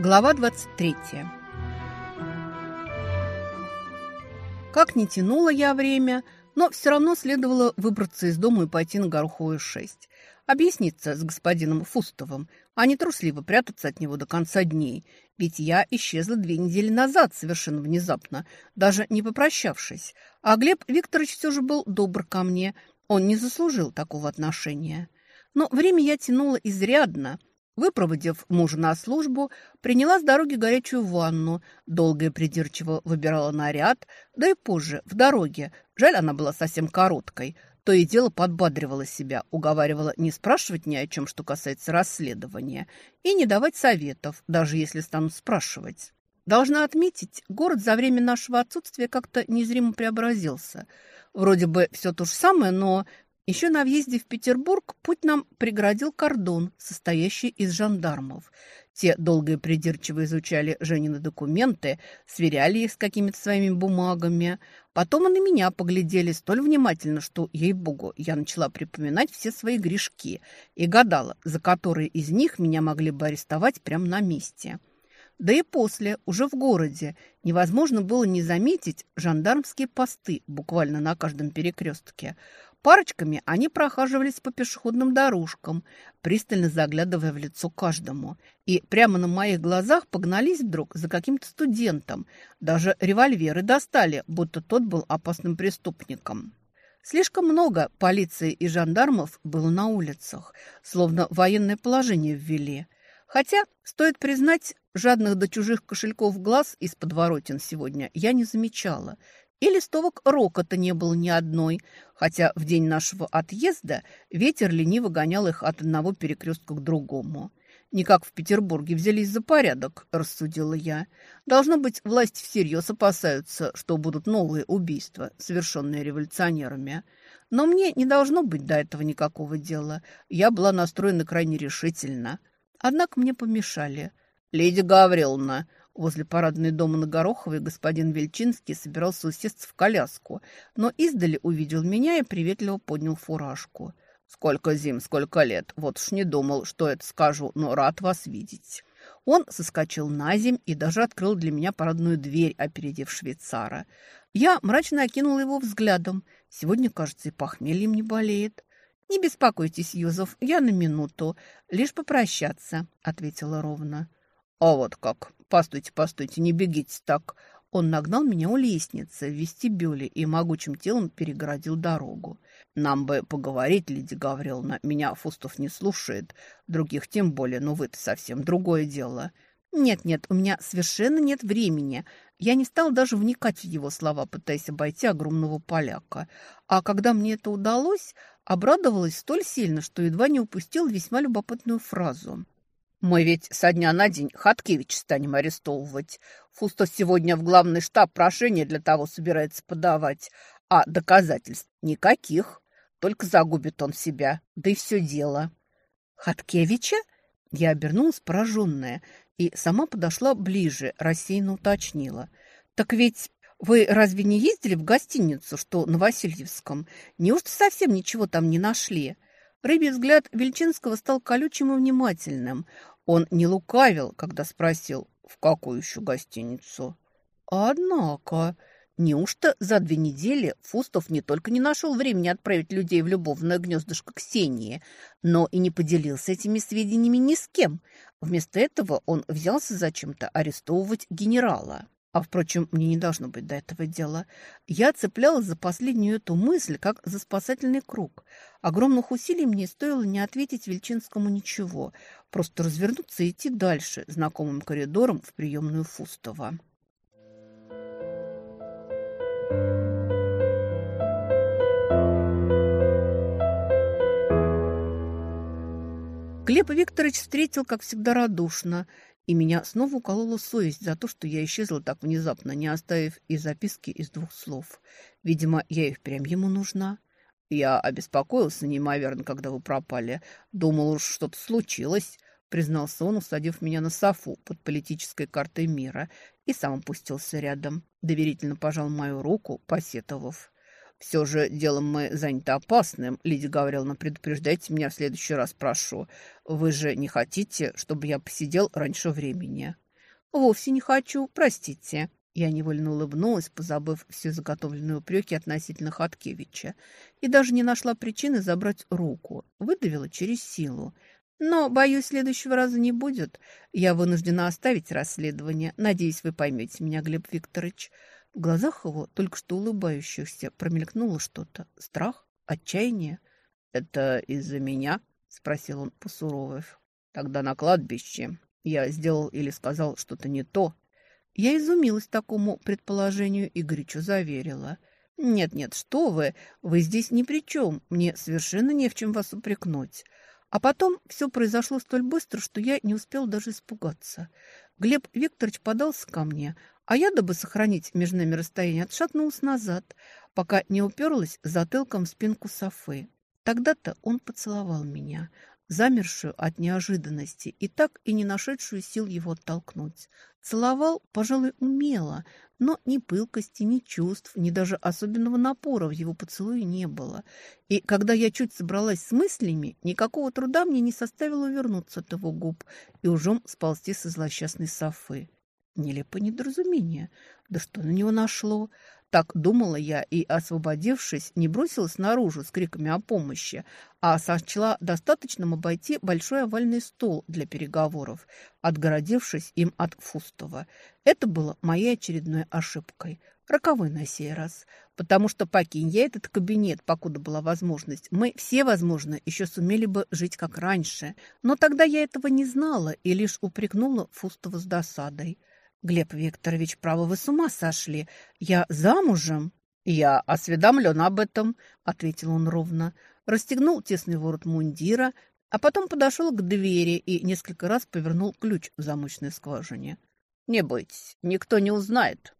Глава 23 Как не тянула я время, но все равно следовало выбраться из дома и пойти на Гороховую 6. Объясниться с господином Фустовым, а не трусливо прятаться от него до конца дней. Ведь я исчезла две недели назад совершенно внезапно, даже не попрощавшись. А Глеб Викторович все же был добр ко мне. Он не заслужил такого отношения. Но время я тянула изрядно – Выпроводив мужа на службу, приняла с дороги горячую ванну, долго и придирчиво выбирала наряд, да и позже, в дороге, жаль, она была совсем короткой, то и дело подбадривала себя, уговаривала не спрашивать ни о чем, что касается расследования, и не давать советов, даже если станут спрашивать. Должна отметить, город за время нашего отсутствия как-то незримо преобразился. Вроде бы все то же самое, но еще на въезде в Петербург путь нам преградил кордон, состоящий из жандармов. Те долго и придирчиво изучали Женины документы, сверяли их с какими-то своими бумагами. Потом и на меня поглядели столь внимательно, что, ей-богу, я начала припоминать все свои грешки и гадала, за которые из них меня могли бы арестовать прямо на месте. Да и после, уже в городе, невозможно было не заметить жандармские посты буквально на каждом перекрестке – Парочками они прохаживались по пешеходным дорожкам, пристально заглядывая в лицо каждому. И прямо на моих глазах погнались вдруг за каким-то студентом. Даже револьверы достали, будто тот был опасным преступником. Слишком много полиции и жандармов было на улицах, словно военное положение ввели. Хотя, стоит признать, жадных до чужих кошельков глаз из подворотен сегодня я не замечала – и листовок рокота не было ни одной, хотя в день нашего отъезда ветер лениво гонял их от одного перекрестка к другому. «Не как в Петербурге взялись за порядок», – рассудила я. «Должно быть, власти всерьез опасаются, что будут новые убийства, совершенные революционерами. Но мне не должно быть до этого никакого дела. Я была настроена крайне решительно. Однако мне помешали. «Леди Гавриловна», Возле парадной дома на Гороховой господин Вельчинский собирался усесться в коляску, но издали увидел меня и приветливо поднял фуражку. «Сколько зим, сколько лет! Вот уж не думал, что это скажу, но рад вас видеть!» Он соскочил на земь и даже открыл для меня парадную дверь, опередив швейцара. Я мрачно окинула его взглядом. Сегодня, кажется, и похмельем не болеет. «Не беспокойтесь, Юзов, я на минуту. Лишь попрощаться», — ответила ровно. «А вот как! Постойте, постойте, не бегите так!» Он нагнал меня у лестницы в вестибюле и могучим телом перегородил дорогу. «Нам бы поговорить, Лидия Гавриловна. Меня Фустов не слушает. Других тем более, но вы-то совсем другое дело». «Нет-нет, у меня совершенно нет времени». Я не стал даже вникать в его слова, пытаясь обойти огромного поляка. А когда мне это удалось, обрадовалась столь сильно, что едва не упустил весьма любопытную фразу. Мы ведь со дня на день Хаткевич станем арестовывать. Фустов сегодня в главный штаб прошение для того собирается подавать, а доказательств никаких. Только загубит он себя, да и все дело. Хаткевича? Я обернулась пораженная и сама подошла ближе, рассеянно уточнила. Так ведь вы разве не ездили в гостиницу, что на Васильевском? Неужто совсем ничего там не нашли? Рыбий взгляд Вельчинского стал колючим и внимательным. Он не лукавил, когда спросил, в какую еще гостиницу. Однако, неужто за две недели Фустов не только не нашел времени отправить людей в любовное гнездышко Ксении, но и не поделился этими сведениями ни с кем. Вместо этого он взялся зачем-то арестовывать генерала. А, впрочем, мне не должно быть до этого дела. Я цеплялась за последнюю эту мысль, как за спасательный круг. Огромных усилий мне стоило не ответить Вельчинскому ничего, просто развернуться и идти дальше, знакомым коридором в приемную Фустова. Глеб Викторович встретил, как всегда, радушно – и меня снова уколола совесть за то, что я исчезла так внезапно, не оставив и записки из двух слов. Видимо, я и впрямь ему нужна. Я обеспокоился неимоверно, когда вы пропали. Думал, уж что-то случилось, признался он, усадив меня на софу под политической картой мира, и сам опустился рядом. Доверительно пожал мою руку, посетовав. «Все же делом мы заняты опасным. Лидия Гавриловна, предупреждайте меня в следующий раз, прошу. Вы же не хотите, чтобы я посидел раньше времени?» «Вовсе не хочу, простите». Я невольно улыбнулась, позабыв все заготовленные упреки относительно Хаткевича, и даже не нашла причины забрать руку. Выдавила через силу. Но, боюсь, следующего раза не будет. Я вынуждена оставить расследование. Надеюсь, вы поймете меня, Глеб Викторович. В глазах его, только что улыбающихся, промелькнуло что-то. Страх? Отчаяние? «Это из-за меня?» – спросил он, посуровев. «Тогда на кладбище. Я сделал или сказал что-то не то». Я изумилась такому предположению и горячо заверила. «Нет-нет, что вы, вы здесь ни при чем. Мне совершенно не в чем вас упрекнуть». А потом все произошло столь быстро, что я не успел даже испугаться. Глеб Викторович подался ко мне, а я, дабы сохранить между нами расстояние, отшатнулась назад, пока не уперлась затылком в спинку Софы. Тогда-то он поцеловал меня, замершую от неожиданности и так и не нашедшую сил его оттолкнуть. Целовал, пожалуй, умело, но ни пылкости, ни чувств, ни даже особенного напора в его поцелуе не было. И когда я чуть собралась с мыслями, никакого труда мне не составило вернуться от его губ и ужом сползти со злосчастной Софы. Нелепое недоразумение. Да что на него нашло? Так думала я и, освободившись, не бросилась наружу с криками о помощи, а сочла достаточным обойти большой овальный стол для переговоров, отгородившись им от Фустова. Это было моей очередной ошибкой, роковой на сей раз, потому что покинь я этот кабинет, покуда была возможность, мы все, возможно, еще сумели бы жить как раньше, но тогда я этого не знала и лишь упрекнула Фустова с досадой. «Глеб Викторович, право, вы с ума сошли. Я замужем?» «Я осведомлен об этом», — ответил он ровно. Расстегнул тесный ворот мундира, а потом подошел к двери и несколько раз повернул ключ в замочной скважине. «Не бойтесь, никто не узнает».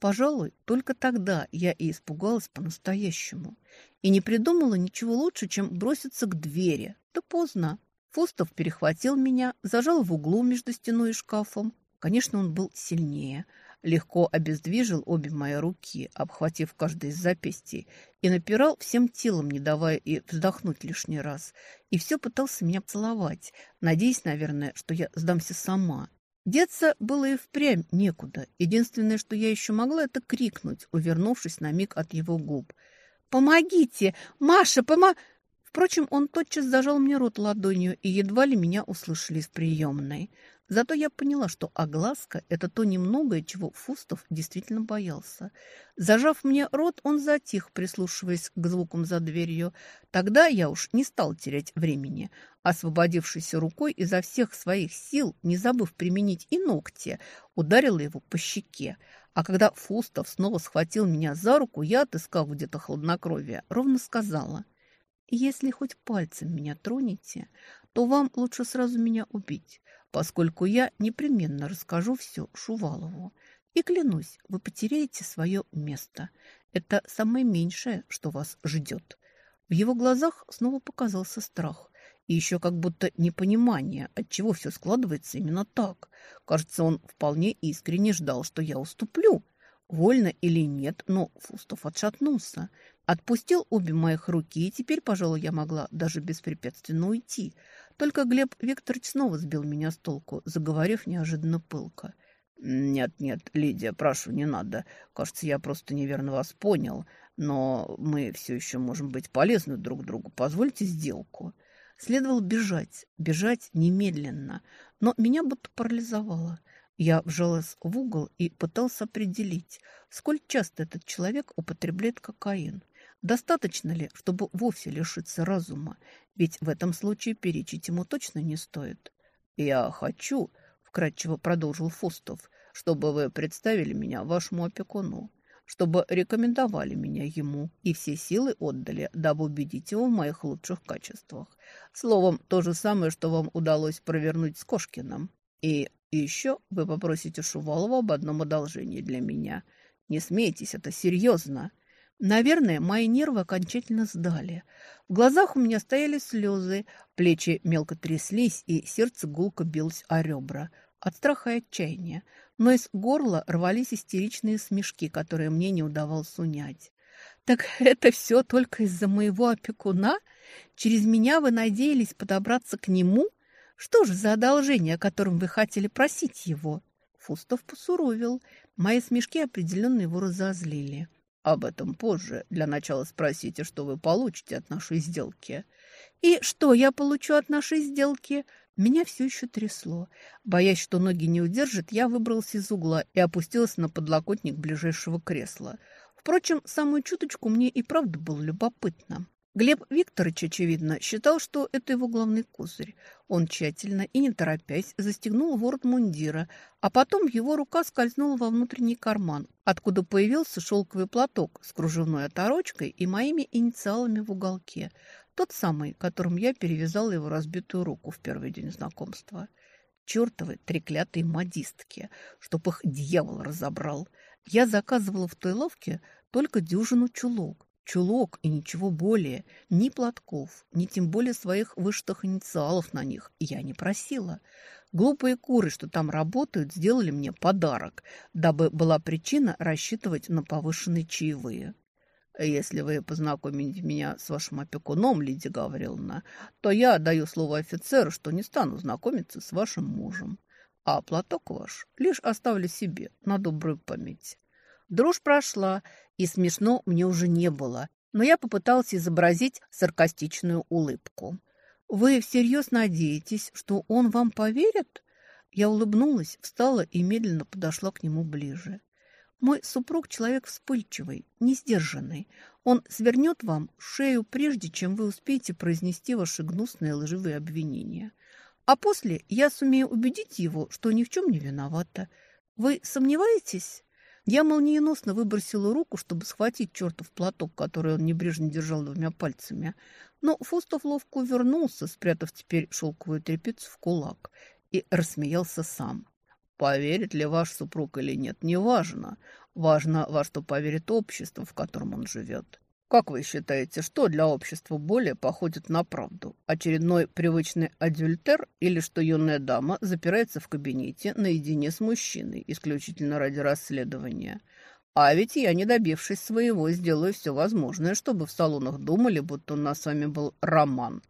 Пожалуй, только тогда я и испугалась по-настоящему. И не придумала ничего лучше, чем броситься к двери. Да поздно. Фустов перехватил меня, зажал в углу между стеной и шкафом, Конечно, он был сильнее. Легко обездвижил обе мои руки, обхватив каждый из запястий, и напирал всем телом, не давая и вздохнуть лишний раз. И все пытался меня целовать, надеясь, наверное, что я сдамся сама. Деться было и впрямь некуда. Единственное, что я еще могла, это крикнуть, увернувшись на миг от его губ. «Помогите! Маша, помо...» Впрочем, он тотчас зажал мне рот ладонью, и едва ли меня услышали в приемной. Зато я поняла, что огласка – это то немногое, чего Фустов действительно боялся. Зажав мне рот, он затих, прислушиваясь к звукам за дверью. Тогда я уж не стал терять времени. Освободившись рукой изо всех своих сил, не забыв применить и ногти, ударила его по щеке. А когда Фустов снова схватил меня за руку, я, отыскав где-то хладнокровие, ровно сказала – если хоть пальцем меня тронете, то вам лучше сразу меня убить поскольку я непременно расскажу все Шувалову. И клянусь, вы потеряете свое место. Это самое меньшее, что вас ждет. В его глазах снова показался страх. И еще как будто непонимание, отчего все складывается именно так. Кажется, он вполне искренне ждал, что я уступлю. Вольно или нет, но Фустов отшатнулся. Отпустил обе моих руки, и теперь, пожалуй, я могла даже беспрепятственно уйти – только Глеб Викторович снова сбил меня с толку, заговорив неожиданно пылко. «Нет, нет, Лидия, прошу, не надо. Кажется, я просто неверно вас понял. Но мы все еще можем быть полезны друг другу. Позвольте сделку». Следовало бежать, бежать немедленно. Но меня будто парализовало. Я вжалась в угол и пытался определить, сколь часто этот человек употребляет кокаин. Достаточно ли, чтобы вовсе лишиться разума? Ведь в этом случае перечить ему точно не стоит. «Я хочу», — вкратчиво продолжил Фустов, «чтобы вы представили меня вашему опекуну, чтобы рекомендовали меня ему и все силы отдали, дабы убедить его в моих лучших качествах. Словом, то же самое, что вам удалось провернуть с Кошкиным. И еще вы попросите Шувалова об одном одолжении для меня. Не смейтесь, это серьезно». Наверное, мои нервы окончательно сдали. В глазах у меня стояли слезы, плечи мелко тряслись, и сердце гулко билось о ребра от страха и отчаяния. Но из горла рвались истеричные смешки, которые мне не удавалось унять. «Так это все только из-за моего опекуна? Через меня вы надеялись подобраться к нему? Что же за одолжение, о котором вы хотели просить его?» Фустов посуровил. Мои смешки определенно его разозлили. Об этом позже. Для начала спросите, что вы получите от нашей сделки. И что я получу от нашей сделки? Меня все еще трясло. Боясь, что ноги не удержат, я выбрался из угла и опустилась на подлокотник ближайшего кресла. Впрочем, самую чуточку мне и правда было любопытно. Глеб Викторович, очевидно, считал, что это его главный козырь. Он тщательно и не торопясь застегнул ворот мундира, а потом его рука скользнула во внутренний карман, откуда появился шелковый платок с кружевной оторочкой и моими инициалами в уголке. Тот самый, которым я перевязала его разбитую руку в первый день знакомства. Чертовы треклятые модистки, чтоб их дьявол разобрал. Я заказывала в той лавке только дюжину чулок, Чулок и ничего более, ни платков, ни тем более своих вышитых инициалов на них я не просила. Глупые куры, что там работают, сделали мне подарок, дабы была причина рассчитывать на повышенные чаевые. Если вы познакомите меня с вашим опекуном, Лидия Гавриловна, то я даю слово офицеру, что не стану знакомиться с вашим мужем. А платок ваш лишь оставлю себе на добрую память. Дрожь прошла, и смешно мне уже не было, но я попытался изобразить саркастичную улыбку. «Вы всерьез надеетесь, что он вам поверит?» Я улыбнулась, встала и медленно подошла к нему ближе. «Мой супруг человек вспыльчивый, несдержанный. Он свернет вам шею, прежде чем вы успеете произнести ваши гнусные лживые обвинения. А после я сумею убедить его, что ни в чем не виновата. Вы сомневаетесь?» Я молниеносно выбросила руку, чтобы схватить чертов платок, который он небрежно держал двумя пальцами. Но Фустов ловко увернулся, спрятав теперь шелковую тряпицу в кулак, и рассмеялся сам. Поверит ли ваш супруг или нет, неважно. Важно, во что поверит общество, в котором он живет. Как вы считаете, что для общества более походит на правду? Очередной привычный адюльтер или что юная дама запирается в кабинете наедине с мужчиной, исключительно ради расследования? А ведь я, не добившись своего, сделаю все возможное, чтобы в салонах думали, будто у нас с вами был роман.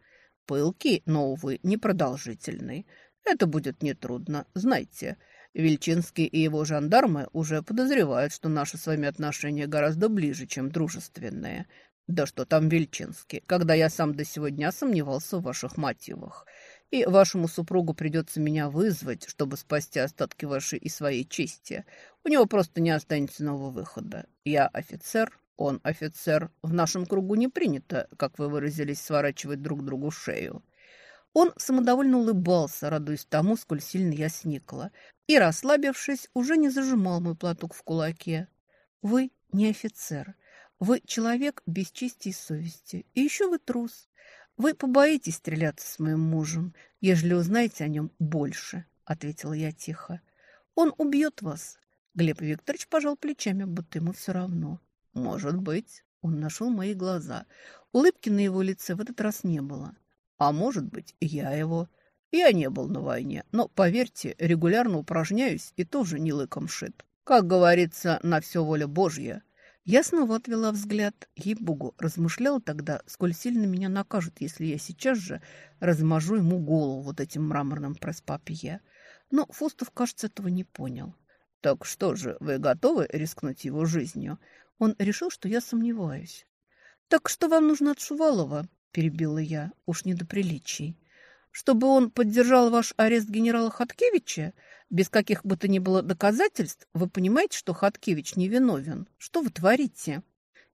Пылкий, но, увы, непродолжительный. Это будет нетрудно, знайте. Вельчинский и его жандармы уже подозревают, что наши с вами отношения гораздо ближе, чем дружественные. Да что там Вельчинский, когда я сам до сегодня сомневался в ваших мотивах. И вашему супругу придется меня вызвать, чтобы спасти остатки вашей и своей чести. У него просто не останется нового выхода. Я офицер, он офицер. В нашем кругу не принято, как вы выразились, сворачивать друг другу шею. Он самодовольно улыбался, радуясь тому, сколь сильно я сникла, и, расслабившись, уже не зажимал мой платок в кулаке. «Вы не офицер. Вы человек без чести и совести. И еще вы трус. Вы побоитесь стреляться с моим мужем, ежели узнаете о нем больше», — ответила я тихо. «Он убьет вас». Глеб Викторович пожал плечами, будто ему все равно. «Может быть». Он нашел мои глаза. Улыбки на его лице в этот раз не было. А может быть, я его. Я не был на войне, но, поверьте, регулярно упражняюсь и тоже не лыком шит. Как говорится, на все воля Божья. Я снова отвела взгляд. Ей-богу, размышляла тогда, сколь сильно меня накажут, если я сейчас же размажу ему голову вот этим мраморным преспапье. Но Фустов, кажется, этого не понял. «Так что же, вы готовы рискнуть его жизнью?» Он решил, что я сомневаюсь. «Так что вам нужно от Шувалова?» – перебила я, уж не до приличий. «Чтобы он поддержал ваш арест генерала Хаткевича? Без каких бы то ни было доказательств? Вы понимаете, что Хаткевич невиновен? Что вы творите?»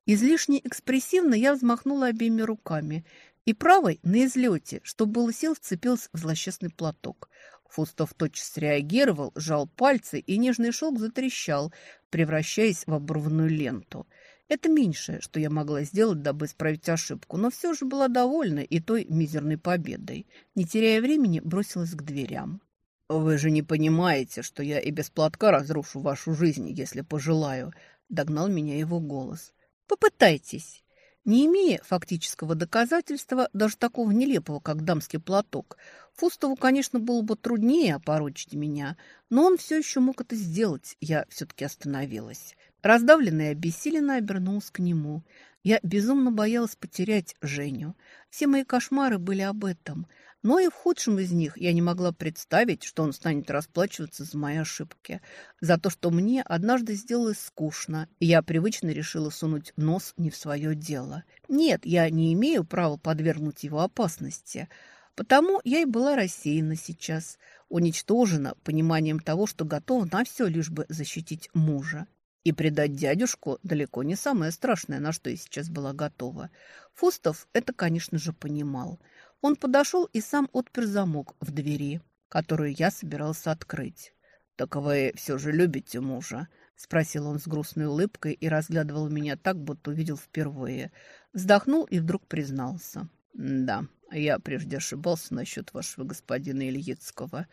Излишне экспрессивно я взмахнула обеими руками и правой на излете, что было сил, вцепился в злосчастный платок. Фустов тотчас реагировал, сжал пальцы, и нежный шелк затрещал, превращаясь в обрывную ленту – это меньшее, что я могла сделать, дабы исправить ошибку, но все же была довольна и той мизерной победой. Не теряя времени, бросилась к дверям. «Вы же не понимаете, что я и без платка разрушу вашу жизнь, если пожелаю», — догнал меня его голос. «Попытайтесь». Не имея фактического доказательства, даже такого нелепого, как дамский платок, Фустову, конечно, было бы труднее опорочить меня, но он все еще мог это сделать, я все-таки остановилась. Раздавленная и обессиленно обернулась к нему. Я безумно боялась потерять Женю. Все мои кошмары были об этом. Но и в худшем из них я не могла представить, что он станет расплачиваться за мои ошибки. За то, что мне однажды сделалось скучно, и я привычно решила сунуть нос не в свое дело. Нет, я не имею права подвергнуть его опасности. Потому я и была рассеяна сейчас, уничтожена пониманием того, что готова на все, лишь бы защитить мужа. И предать дядюшку далеко не самое страшное, на что я сейчас была готова. Фустов это, конечно же, понимал. Он подошел и сам отпер замок в двери, которую я собирался открыть. «Так вы все же любите мужа?» – спросил он с грустной улыбкой и разглядывал меня так, будто увидел впервые. Вздохнул и вдруг признался. «Да, я прежде ошибался насчет вашего господина Ильицкого.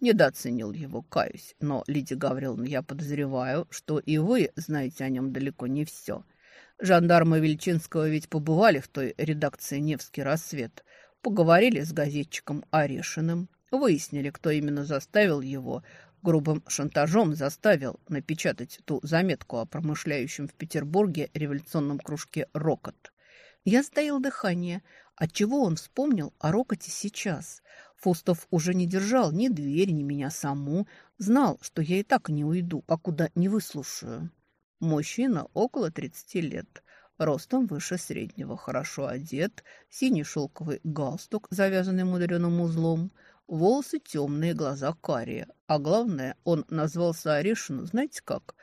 Недооценил его, каюсь. Но, Лидия Гавриловна, я подозреваю, что и вы знаете о нем далеко не все. Жандармы Вельчинского ведь побывали в той редакции «Невский рассвет». Поговорили с газетчиком Орешиным, выяснили, кто именно заставил его, грубым шантажом заставил напечатать ту заметку о промышляющем в Петербурге революционном кружке «Рокот». Я стоял дыхание. Отчего он вспомнил о Рокоте сейчас? Фустов уже не держал ни дверь, ни меня саму. Знал, что я и так не уйду, покуда не выслушаю. Мужчина около тридцати лет. Ростом выше среднего, хорошо одет, синий шелковый галстук, завязанный мудреным узлом, волосы темные, глаза карие. А главное, он назвался Орешину, знаете как?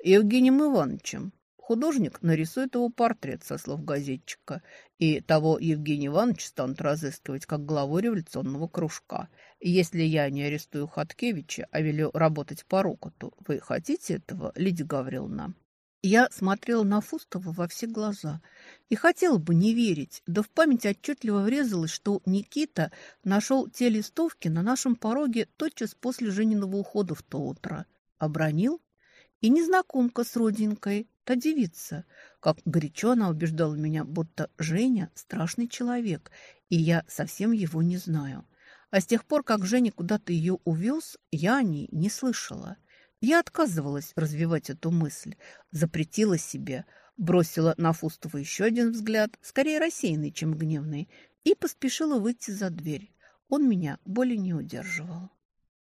Евгением Ивановичем. Художник нарисует его портрет, со слов газетчика, и того Евгения Ивановича станут разыскивать как главу революционного кружка. Если я не арестую Хаткевича, а велю работать по Рокоту, вы хотите этого, Лидия Гавриловна?» Я смотрела на Фустова во все глаза и хотела бы не верить, да в память отчетливо врезалось, что Никита нашел те листовки на нашем пороге тотчас после Жениного ухода в то утро. Обронил? И незнакомка с родинкой, та девица. Как горячо она убеждала меня, будто Женя – страшный человек, и я совсем его не знаю. А с тех пор, как Женя куда-то ее увез, я о ней не слышала. Я отказывалась развивать эту мысль, запретила себе, бросила на Фустова еще один взгляд, скорее рассеянный, чем гневный, и поспешила выйти за дверь. Он меня более не удерживал.